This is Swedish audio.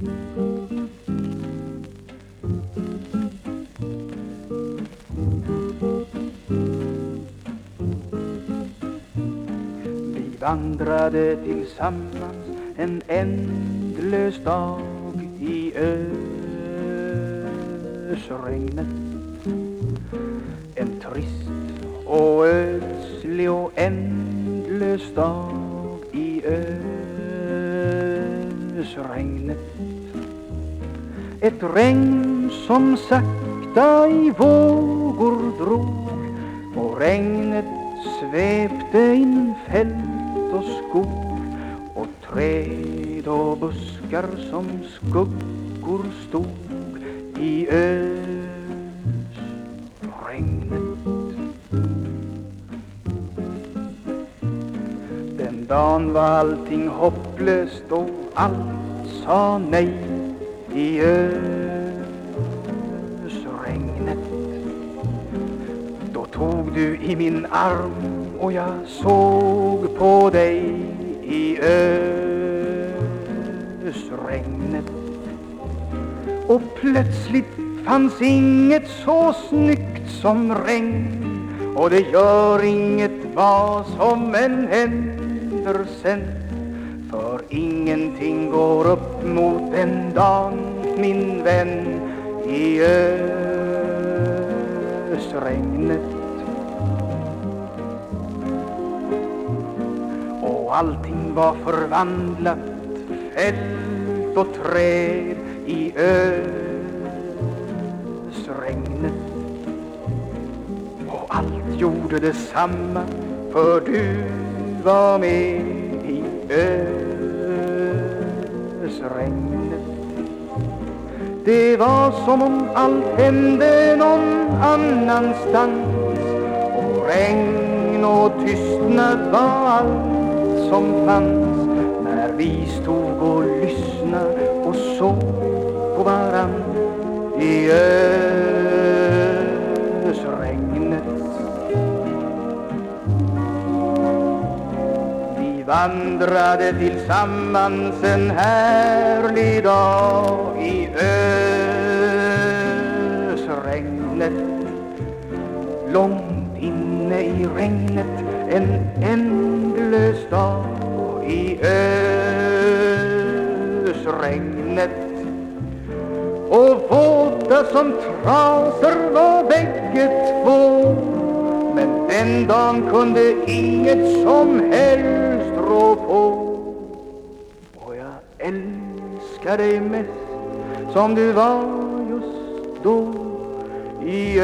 Vi vandrade tillsammans en ändlös dag i ösregnet. En trist och ödslig och ändlös dag i ösregnet. Ett regn som sakta i vågor drog och regnet svepte in fält och skog och träd och buskar som skuggor stod i ösregnet. Dan var allting hopplöst och allt sa nej i ösregnet. Då tog du i min arm och jag såg på dig i ösregnet. Och plötsligt fanns inget så snyggt som regn och det gör inget vad som än händer sen för ingenting går upp mot den dagen, min vän, i ösregnet. Och allting var förvandlat, fält och träd i ösregnet. Och allt gjorde detsamma, för du var med i ösregnet. Det var som om allt hände någon annanstans och regn och tystnad var allt som fanns när vi stod och lyssnade och såg på varann i ösregnet. Vandrade tillsammans en härlig dag i ösregnet. Långt inne i regnet en ändlös dag i ösregnet. Och våta som trasor var bägge två men den dagen kunde inget som helst rå på. Och jag älskar dig mest som du var just då i